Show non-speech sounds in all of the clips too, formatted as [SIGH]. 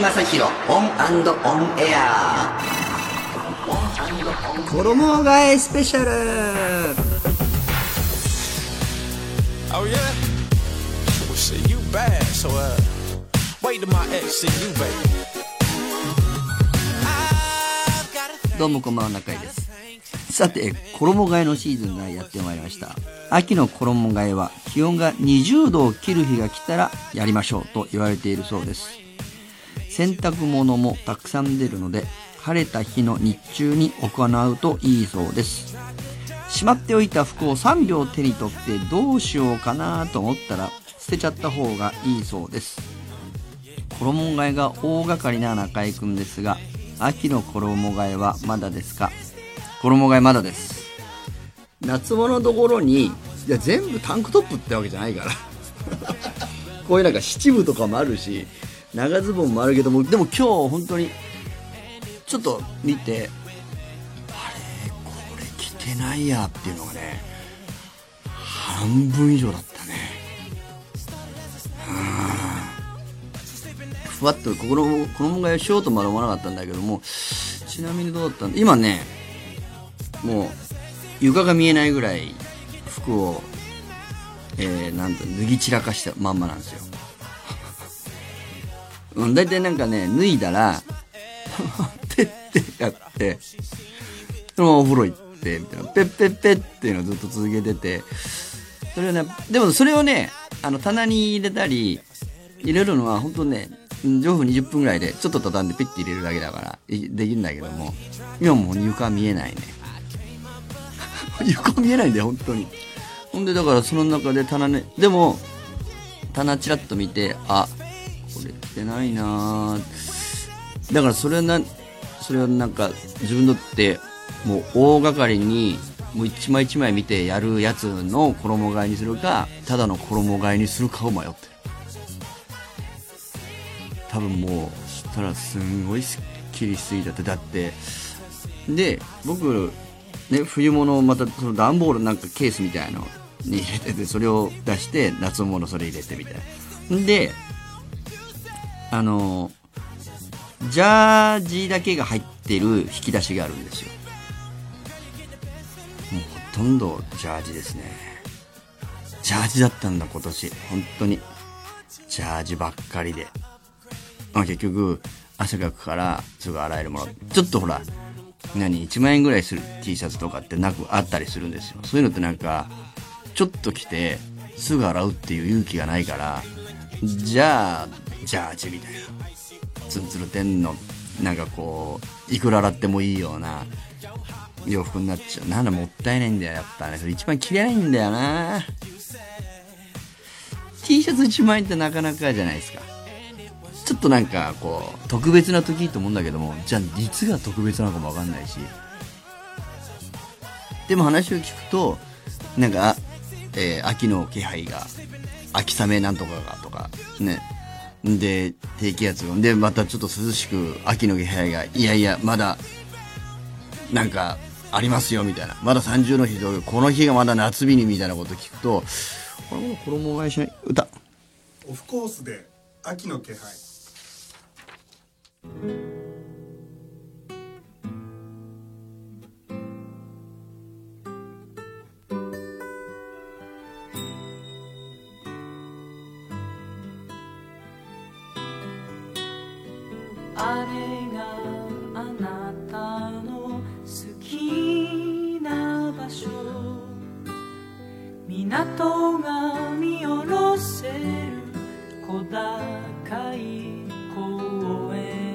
正広 ON & ON AIR 衣替えスペシャル Oh yeah? Well shit, you bad, so uh wait till my ex see you, baby. どうもこんばんは中居ですさて衣替えのシーズンがやってまいりました秋の衣替えは気温が20度を切る日が来たらやりましょうと言われているそうです洗濯物もたくさん出るので晴れた日の日中に行うといいそうです。しまっておいた服を3秒手に取ってどうしようかなと思ったら捨てちゃった方がいいそうです。衣替えが大掛かりな中居くんですが秋の衣替えはまだですか？衣替えまだです。夏物のところにいや全部タンクトップってわけじゃないから。[LAUGHS] こういうなんか七分とかもあるし長ズボンもあるけどもでも今日本当にちょっと見てあれこれ着てないやっていうのがね半分以上だったね。ふわっと衣衣替えしようとまで思わなかったんだけどもちなみにどうだったんだ？今ねもう床が見えないぐらい服を、えー、なんと脱ぎ散らかしたまんまなんですよ。うん大体なんかね脱いだらペッてやってそのままお風呂行ってみたいなペッペッペッっていうのをずっと続けててそれをねでもそれをねあの棚に入れたり入れるのは本当ね上部20分ぐらいでちょっと畳んでピッて入れるだけだからできるんだけども今もう床見えないね床見えないんだよ本当にほんでだからその中で棚ねでも棚チラッと見てあこれ着てないなだからそれはなそれはなんか自分にとってもう大掛かりにもう一枚一枚見てやるやつの衣替えにするかただの衣替えにするかを迷ってる。多分もうしたらすんごいすっきりしすぎちゃって。だってで僕ね冬物をまたその段ボールなんかケースみたいのに入れててそれを出して夏物それ入れてみたいな。であのジャージだけが入ってる引き出しがあるんですよ。もうほとんどジャージですね。ジャージだったんだ今年。本当に。ジャージばっかりで。まあ、結局汗かくからすぐ洗えるもの。ちょっとほら何1万円ぐらいする T シャツとかってなくあったりするんですよ。そういうのってなんかちょっと着てすぐ洗うっていう勇気がないからじゃあジャージみたいな。ツンツルテンのなんかこういくら洗ってもいいような洋服になっちゃう。なんだもったいないんだよやっぱね。それ一番着れないんだよな。T シャツ1万円ってなかなかじゃないですか。ちょっとなんかこう特別な時と思うんだけどもじゃあ実が特別なのかもわかんないし。でも話を聞くとなんか、えー秋の気配が秋雨なんとかがとかね。で低気圧がでまたちょっと涼しく秋の気配がいやいやまだなんかありますよみたいな。まだ30の日とこの日がまだ夏日にみたいなこと聞くとこれも衣替えしない歌。オフコースで秋の気配。人が見下ろせる小高い公園。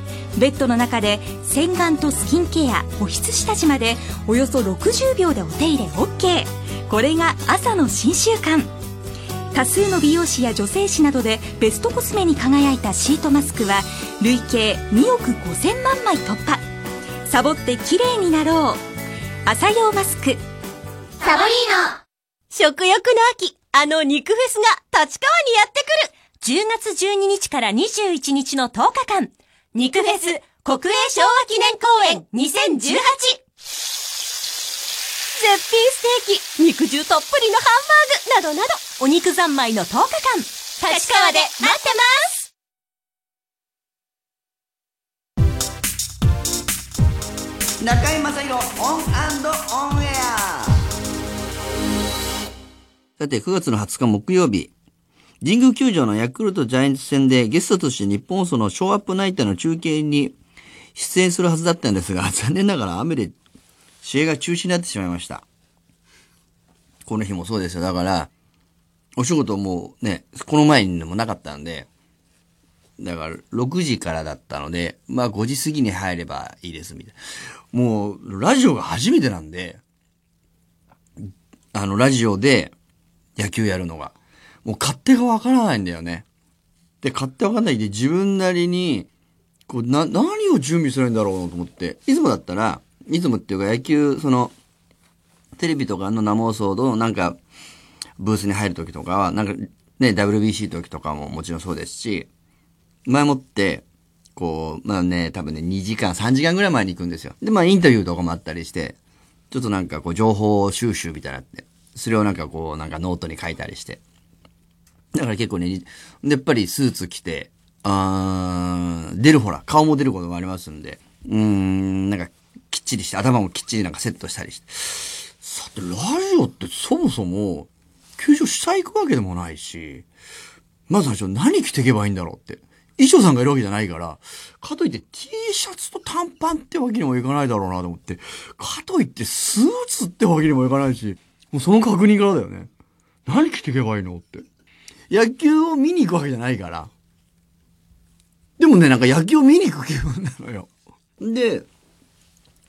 ベッドの中で洗顔とスキンケア保湿下地までおよそ60秒でお手入れ OK これが朝の新習慣。多数の美容師や女性誌などでベストコスメに輝いたシートマスクは累計2億5000万枚突破。サボって綺麗になろう。朝用マスク。サボリーノ。食欲の秋。あの肉フェスが立川にやってくる。10月12日から21日の10日間肉フェス国営昭和記念公園2018絶品ステーキ、肉汁たっぷりのハンバーグなどなど、お肉三昧の10日間、立川で待ってます。中居正広 ON & ON AIR。さて、9月の20日木曜日、神宮球場のヤクルトジャイアンツ戦でゲストとして日本放送のショーアップナイターの中継に出演するはずだったんですが、[LAUGHS] 残念ながら雨で試合が中止になってしまいました。この日もそうですよ。だから、お仕事もね、この前にもなかったんで、だから6時からだったので、まあ5時過ぎに入ればいいですみたいな。もう、ラジオが初めてなんで、あの、ラジオで野球やるのが。もう勝手がわからないんだよね。で、勝手わかんないで自分なりに、こう、な、何を準備するんだろうと思って。いつもだったら、いつもっていうか野球、その、テレビとかの生放送のなんか、ブースに入るときとかは、なんかね、WBC の時とかももちろんそうですし、前もって、こう、まあね、多分ね、2時間、3時間ぐらい前に行くんですよ。で、まあインタビューとかもあったりして、ちょっとなんかこう、情報収集みたいなって、それをなんかこう、なんかノートに書いたりして。だから結構ね、やっぱりスーツ着て、あー出るほら、顔も出ることもありますんで、うん、なんか、きっちりして、頭もきっちりなんかセットしたりして。さて、ラジオってそもそも、球場とか行くわけでもないし、まず最初何着ていけばいいんだろうって。衣装さんがいるわけじゃないから、かといって T シャツと短パンってわけにもいかないだろうなと思って、かといってスーツってわけにもいかないし、もうその確認からだよね。何着ていけばいいのって。野球を見に行くわけじゃないから。でもね、なんか野球を見に行く気分なのよ。で、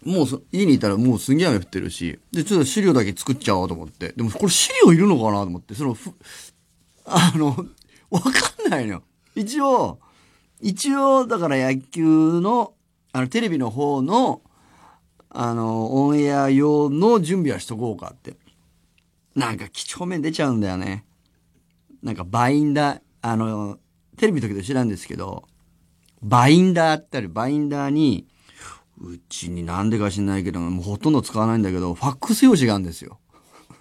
もう家にいたらもうすげえ雨降ってるし、で、ちょっと資料だけ作っちゃおうと思って。でもこれ資料いるのかなと思って、その、ふ [LAUGHS] あの、わかんないのよ。一応、一応、だから野球の、あの、テレビの方の、あの、オンエア用の準備はしとこうかって。なんか、几帳面出ちゃうんだよね。なんか、バインダー、あの、テレビの時と知らんですけど、バインダーってある、バインダーに、うちになんでか知んないけど、もうほとんど使わないんだけど、ファックス用紙があるんですよ。[LAUGHS]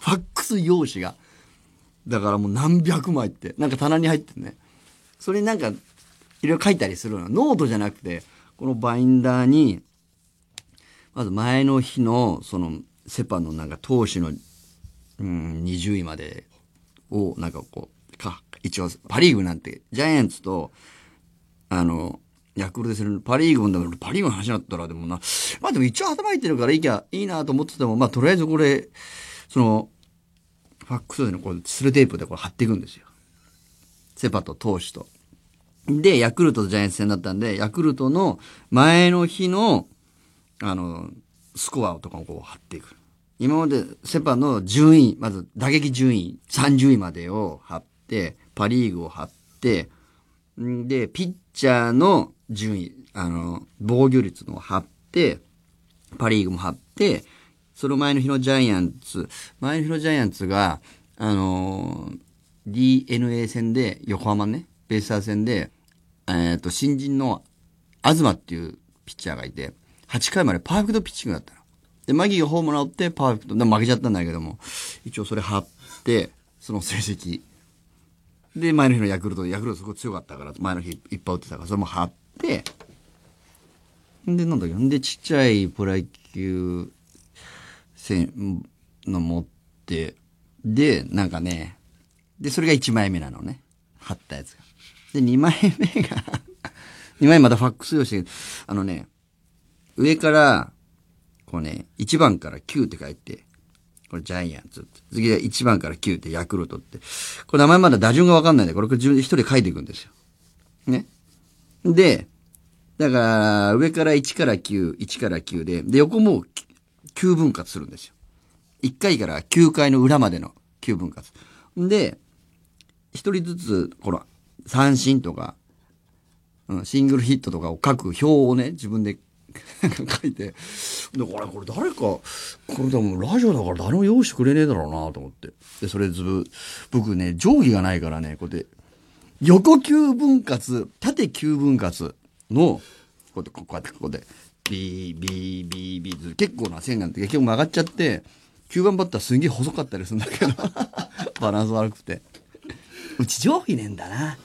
ファックス用紙が。だからもう何百枚って、なんか棚に入ってんね。それになんか、いろいろ書いたりするの。ノートじゃなくて、このバインダーに、まず前の日の、その、セパのなんか投手の、うん、20位までを、なんかこう、か、一応、パリーグなんて、ジャイアンツと、あの、ヤクルトでするパリーグもだからパリーグの話になったらでもな、まあでも一応頭いってるからいいきゃいいなと思ってても、まあとりあえずこれ、その、ファックスでのこう、スルテープでこう貼っていくんですよ。セパと投手と。で、ヤクルトとジャイアンツ戦だったんで、ヤクルトの前の日の、あの、スコアとかをこう貼っていく。今までセパの順位、まず打撃順位30位までを貼って、パリーグを貼って、んで、ピッチャーの順位、あの、防御率の貼って、パリーグも貼って、その前の日のジャイアンツ、前の日のジャイアンツが、あのー DNA 戦で、横浜ね、ベイスター戦で、えっ、と、新人の東っていうピッチャーがいて、8回までパーフェクトピッチングだったの。で、マギーがホームラン打ってパーフェクト、で負けちゃったんだけども、一応それ貼って、その成績。で、前の日のヤクルト、ヤクルトすごい強かったから、前の日いっぱい打ってたから、それも貼って、んで、なんだっけ、んで、ちっちゃいプロ野球せんの持って、で、なんかね、で、それが1枚目なのね。貼ったやつが。で、2枚目が、2枚またファックス用紙で、あのね、上から、こうね、1番から9って書いて、これジャイアンツって。次が1番から9ってヤクルトって。これ名前まだ打順がわかんないんで、これ自分で一人書いていくんですよ。ね。で、だから、上から1から9、1から9で、で、横も9分割するんですよ。1回から9回の裏までの9分割。で、一人ずつ、この、三振とか、うん、シングルヒットとかを書く表をね、自分で書いて、で、これ、これ誰か、これでもラジオだから誰も用意してくれねえだろうなと思って。で、それずぶ、僕ね、定規がないからね、こうやって、横9分割、縦9分割の、こうやって、こうやって、ここで、ビー、ビー、ビー、ビー、結構な線なんて結局曲がっちゃって、9番バッターすげえ細かったりするんだけど、[LAUGHS] バランス悪くて。うち定規ねえんだな。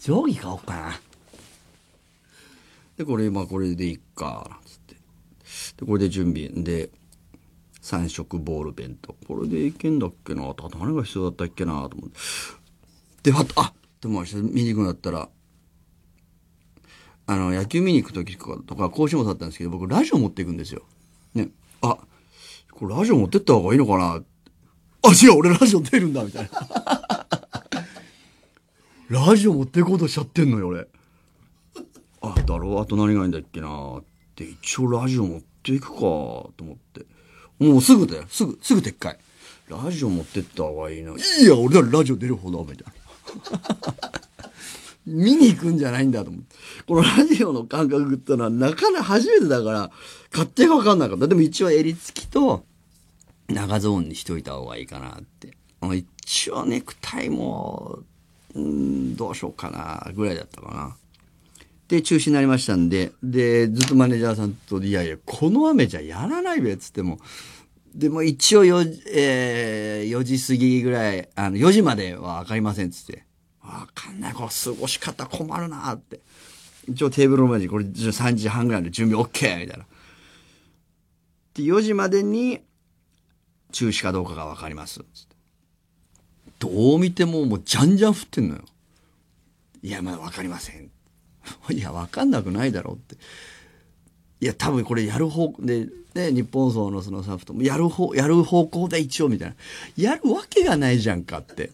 定規買おうかな。で、これ、まあこれでいいか、なんつって。で、これで準備。で、3色ボールペンと。これでいけんだっけなあと何が必要だったっけなと思って。で、あと、あでも見に行くんだったら、あの、野球見に行く時とか、とか甲子園もだったんですけど、僕ラジオ持っていくんですよ。ね。あ、これラジオ持ってった方がいいのかなあ、違う、俺ラジオ出るんだ、みたいな。[LAUGHS] ラジオ持っていこうとしちゃってんのよ、俺。あ、だろう、あと何がいいんだっけなって、一応ラジオ持っていくか、と思って。もうすぐだよ、すぐ、すぐ撤回。ラジオ持ってった方がいいな。いや、俺ならラジオ出る方だ、みたいな。[LAUGHS] 見に行くんじゃないんだと思って。このラジオの感覚ってのはなかなか初めてだから、勝手がわかんなかった。でも一応襟付きと長ゾーンにしといた方がいいかなって。まあ一応ネクタイも、うん、どうしようかな、ぐらいだったかな。で、中止になりましたんで、で、ずっとマネージャーさんと、いやいや、この雨じゃやらないべ、つっても、でも一応4、えー、4時過ぎぐらい、あの、4時まではわかりません、つって。わかんない、これ過ごし方困るなって。一応テーブルの前にこれ3時半ぐらいで準備 OK! みたいな。で、4時までに中止かどうかがわかります。つってどう見てももうじゃんじゃん降ってんのよ。いや、まだわかりません。[LAUGHS] いや、わかんなくないだろうって。いや、多分これやる方で、ね、日本層のそのスタッフとも、やる方、やる方向で一応みたいな。やるわけがないじゃんかって。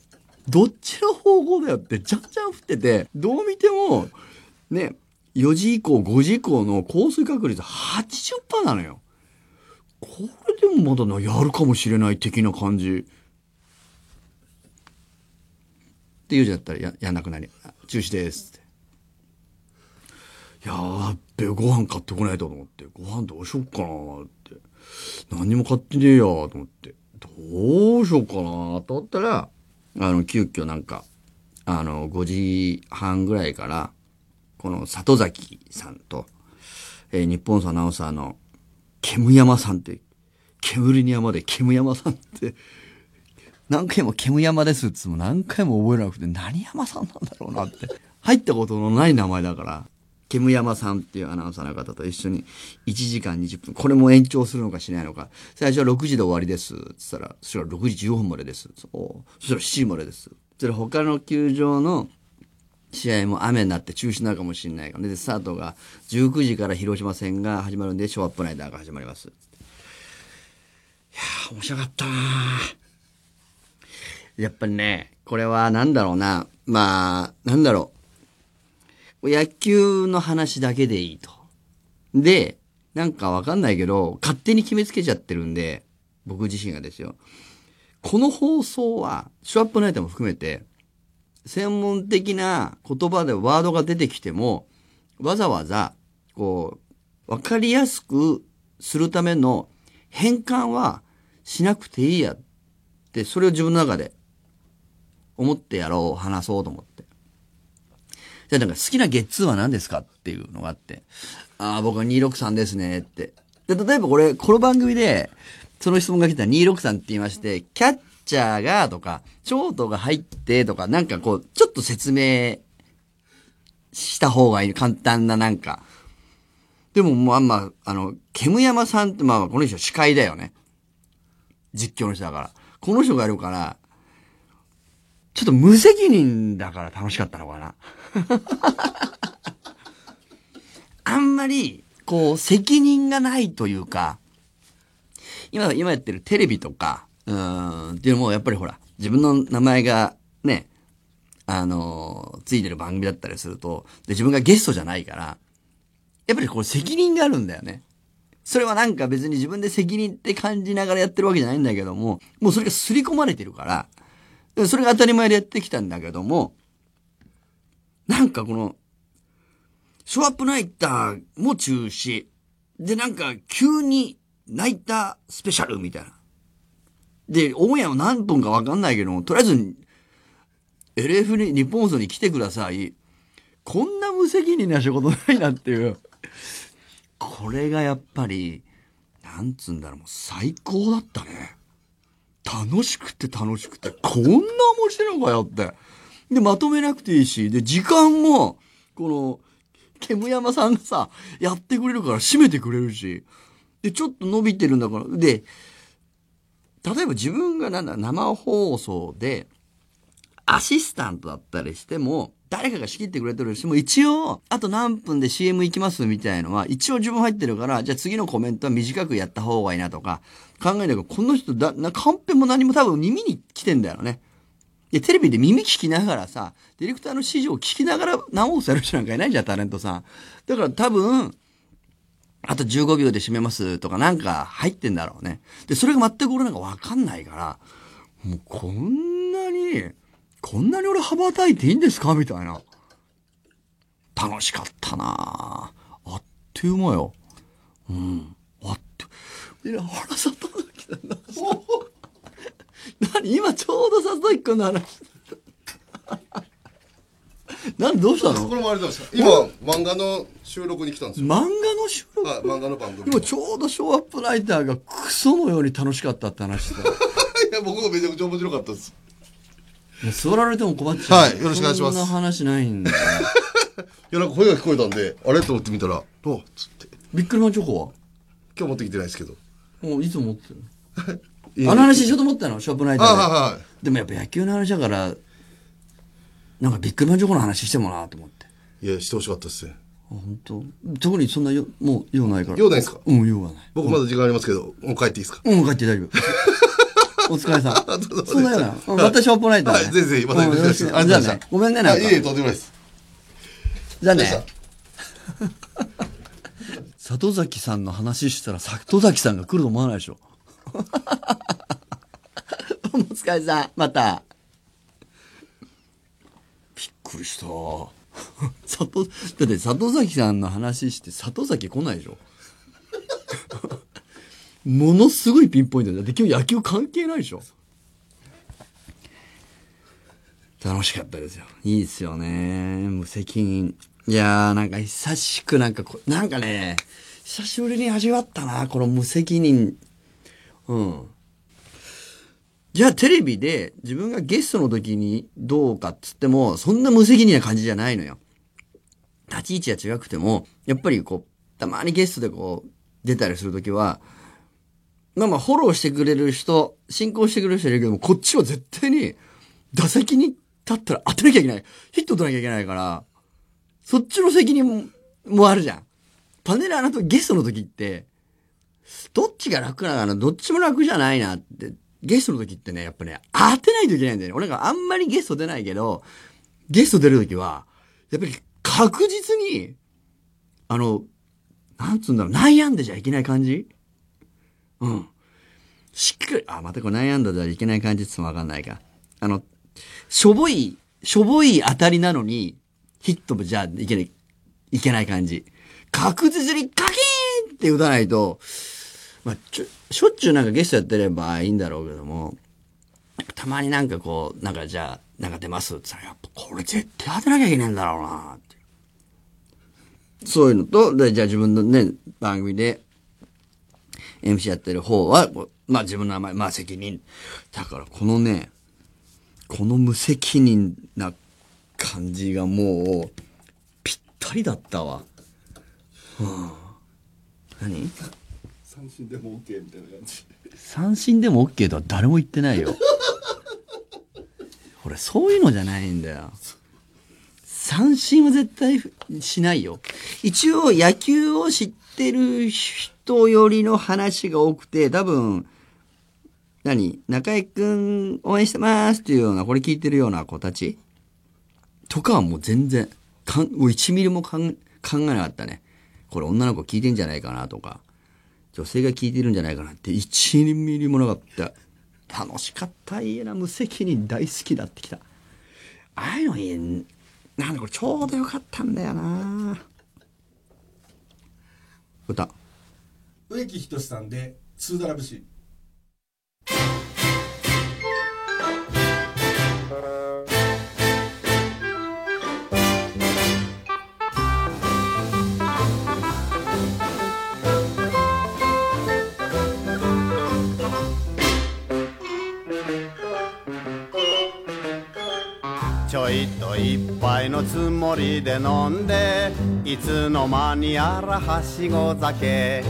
どっちの方向だよって、じゃんじゃん降ってて、どう見ても、ね、4時以降、5時以降の降水確率80%なのよ。これでもまだな、やるかもしれない的な感じ。って言うじゃったらや、やんなくなり、中止ですって。やーっべ、ご飯買ってこないと思って、ご飯どうしよっかなーって。何にも買ってねえやーと思って。どうしようかなーと思ったら、あの、急遽なんか、あの、5時半ぐらいから、この里崎さんと、えー日本アナウンサーの、煙山さんって、煙に山で煙山さんって、何回も煙山ですっつも何回も覚えなくて、何山さんなんだろうなって。入ったことのない名前だから、煙山さんっていうアナウンサーの方と一緒に1時間20分、これも延長するのかしないのか。最初は6時で終わりです。つったら、そしたら6時15分までです。おそしたら7時までです。そしたら他の球場の試合も雨になって中止になるかもしれないからね。で、スタートが19時から広島戦が始まるんで、ショーアップナイターが始まります。いやー、面白かったなやっぱりね、これはなんだろうな。まあ、なんだろう。野球の話だけでいいと。で、なんかわかんないけど、勝手に決めつけちゃってるんで、僕自身がですよ。この放送は、ショーアップナイターも含めて、専門的な言葉でワードが出てきても、わざわざ、こう、わかりやすくするための変換はしなくていいやって、それを自分の中で思ってやろう、話そうと思って。じゃあなんか好きなゲッツーは何ですかっていうのがあって、ああ、僕は263ですねって。で、例えばこれ、この番組で、その質問が来たら263って言いまして、キャッチャーがとか、ショートが入ってとか、なんかこう、ちょっと説明した方がいい。簡単ななんか。でも、まあまあ、あの、煙山さんってまあ、この人司会だよね。実況の人だから。この人がやるから、ちょっと無責任だから楽しかったのかな。あんまり、こう、責任がないというか、今、今やってるテレビとか、うん、っていうのも、やっぱりほら、自分の名前が、ね、あのついてる番組だったりすると、で、自分がゲストじゃないから、やっぱりこう責任があるんだよね。それはなんか別に自分で責任って感じながらやってるわけじゃないんだけども、もうそれが刷り込まれてるから、それが当たり前でやってきたんだけども、なんかこの、ショーアップナイターも中止。で、なんか急にナイタースペシャルみたいな。で、オンエアは何分かわかんないけども、とりあえず、LF に、日本放送に来てください。こんな無責任な仕事ないなっていう。これがやっぱり、なんつうんだろう、もう最高だったね。楽しくて楽しくて、こんな面白いのかよって。で、まとめなくていいし、で、時間も、この、煙山さんがさ、やってくれるから閉めてくれるし、で、ちょっと伸びてるんだから、で、例えば自分がなんだ、生放送で、アシスタントだったりしても、誰かが仕切ってくれてるしもう、一応、あと何分で CM 行きますみたいのは、一応自分入ってるから、じゃあ次のコメントは短くやった方がいいなとか、考えながら、この人だ、な、カンペも何も多分耳に来てんだよね。で、テレビで耳聞きながらさ、ディレクターの指示を聞きながら直すやる人なんかいないじゃん、タレントさん。だから多分、あと15秒で締めますとかなんか入ってんだろうね。で、それが全く俺なんかわかんないから、もうこんなに、こんなに俺羽ばたいていいんですか？みたいな。楽しかったなああっという間よ。うん。あっと。で、ほら、里崎さんの話。[LAUGHS] 何？今ちょうど里崎君の話。[LAUGHS] 何？どうしたの？これもあれなんですか？今漫画の収録に来たんですよ漫画の収録？はい漫画の番組今ちょうどショーアップライターがクソのように楽しかったって話してた。[LAUGHS] いや僕がめちゃくちゃ面白かったですもう座られても困っちゃう。はいよろしくお願いしますそんな話ないんだよ。いやなんか声が聞こえたんであれ？と思ってみたら「おっ」つってビックリマンチョコ今日持ってきてないですけどはもういつも持ってる。[LAUGHS] あの話しようと思ったの、ショープライタあーで。はいはいでもやっぱ野球の話だから、なんかビックリマンチョコの話してもなと思って。いやしてほしかったですねあ本当？特にそんなよ、もう用ないから。用ないですか？うん、用はない。僕まだ時間ありますけどもう帰っていいですか？うん、帰って大丈夫。お疲れさん。[LAUGHS] そんなような。うんまたショープライ。はいぜひぜひまたよろしくお願いします。ごめんね、なんか。いえいえとんでもないですじゃあね。[LAUGHS] 里崎さんの話したら里崎さんが来ると思わないでしょ。[LAUGHS] お疲れさん、また。びっくりした。里、だって里崎さんの話して里崎来ないでしょ。ものすごいピンポイントだって今日野球関係ないでしょ。楽しかったですよ。いいですよね。無責任。いやー、なんか久しくなんかこ、なんかね、久しぶりに味わったな、この無責任。うん。じゃあテレビで自分がゲストの時にどうかっつっても、そんな無責任な感じじゃないのよ。立ち位置が違くても、やっぱりこう、たまにゲストでこう、出たりするときは、まあまあ、フォローしてくれる人、進行してくれる人いるけども、こっちは絶対に、打席に立ったら当てなきゃいけない。ヒット取らなきゃいけないから、そっちの責任ももあるじゃん。パネラーのとゲストの時って、どっちが楽なのどっちも楽じゃないなって、ゲストの時ってね、やっぱね、当てないといけないんだよね。俺があんまりゲスト出ないけど、ゲスト出る時は、やっぱり確実に、あの、なんつうんだろう、悩んでじゃいけない感じ？うん。しっかり、あ、またこれ悩んだじゃいけない感じってもわかんないか。あの、しょぼい、しょぼい当たりなのに、ヒットもじゃあいけない、いけない感じ。確実にカキーンって打たないと、まあ、ちょ、しょっちゅうなんかゲストやってればいいんだろうけども、たまになんかこう、なんかじゃあ、なんか出ますって言ったら、やっぱこれ絶対当てなきゃいけないんだろうなって。そういうのと、で、じゃあ自分のね、番組で、MC やってる方は、まあ自分の名前、まあ責任。だからこのね、この無責任な感じがもう、ぴったりだったわ。はあ、何？三振でも OK みたいな感じ三振でも OK とは誰も言ってないよ。[LAUGHS] 俺、そういうのじゃないんだよ。三振は絶対しないよ。一応野球を知ってる人よりの話が多くて、多分、何中居くん応援してますっていうような、これ聞いてるような子たちとかはもう全然、かんもう1ミリも考えなかったね。これ女の子聞いてんじゃないかなとか、女性が聞いてるんじゃないかなって1ミリもなかった。楽しかった。いいな、無責任大好きだってきた。ああいうのいい。なんだこれちょうどよかったんだよな歌。植木仁さんで「ツーダラ節」一杯のつもりで飲んでいつの間にやらはしご酒。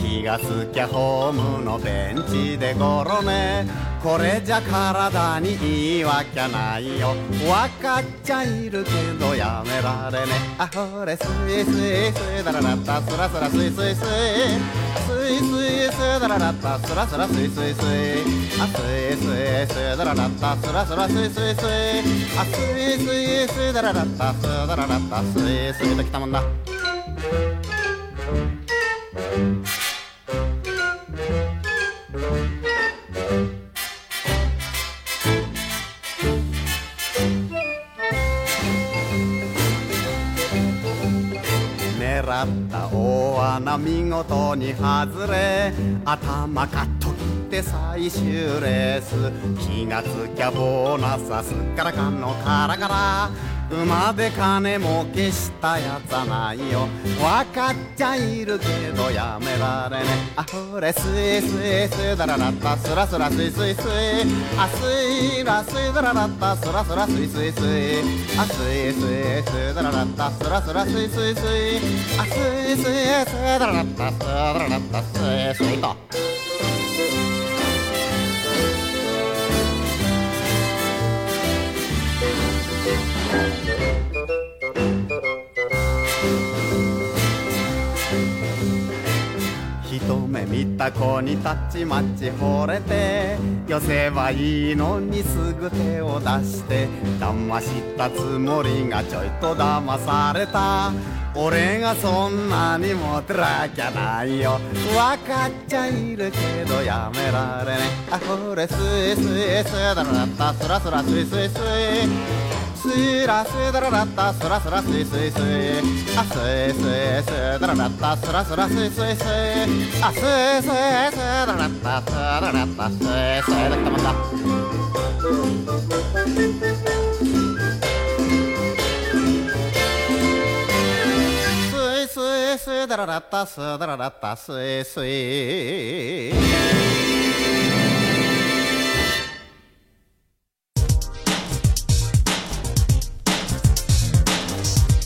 気がつきゃホームのベンチでゴロ寝これじゃ体にいいわきゃないよ。わかっちゃいるけどやめられねあほれスイスイスイだららった。スラスラスイスイスイ。スイスイスイだららった。スラスラスイスイスイ。あスイスイスイだららった。スラスラスイスイスイ。あスイスイスイだららった。スだららった。スイスイときたもんだ。らった大穴見事に外れ頭カット切って最終レース。気がつきゃボーナスはすっからかんのカラカラ馬で金儲けしたやつはないよわかっちゃいるけどやめられねあほれスイスイスイだららったスラスラスイスイスイあスイラスイだららったスラスラスイスイスイあスイスイスイだららったスラスラスイスイスイあスイスイスイだららったスだららったスイスイと一目見た子にたちまち惚れてよせばいいのにすぐ手を出して騙したつもりがちょいと騙された。俺がそんなにモテるわきゃないよ。わかっちゃいるけどやめられねあこれスイスイスイだららったスラスラスイスイスイスイラスイだららったスラスラスイスイスイあスイスイスイだららったスラスラスイスイスイあスイスイスイだららったスだららったスイスイだったもんだスイスイスイだららったスだららったスイスイ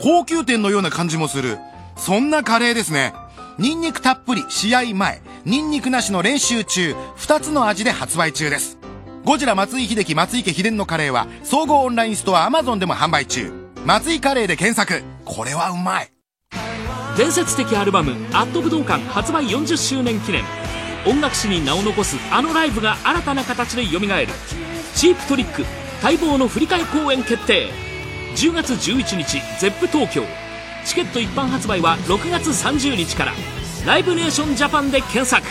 高級店のような感じもする。そんなカレーですね。ニンニクたっぷり試合前。ニンニクなしの練習中2つの味で発売中です。ゴジラ松井秀喜松井家秘伝のカレーは総合オンラインストア Amazon でも販売中。松井カレーで検索。これはうまい。伝説的アルバム「アット武道館」発売40周年記念。音楽史に名を残すあのライブが新たな形でよみがえる。チープトリック待望の振り替え公演決定。10月11日 ZEP 東京チケット一般発売は6月30日からライブネーションジャパンで検索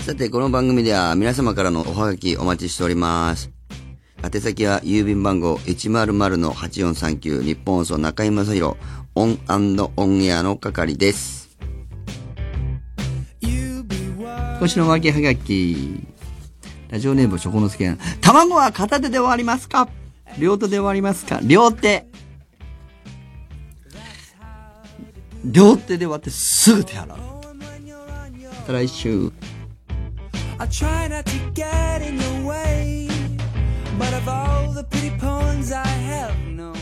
さて、この番組では皆様からのおはがきお待ちしております。宛先は郵便番号100-8439ニッポン放送中居正広 ON & ON AIR の係です。今週のわけはがき。ラジオネームしょこのすけ卵は片手で割りますか？両手で割りますか？両手。両手で割ってすぐ手洗う。また来週。I try not to get in way But of all the pretty I have known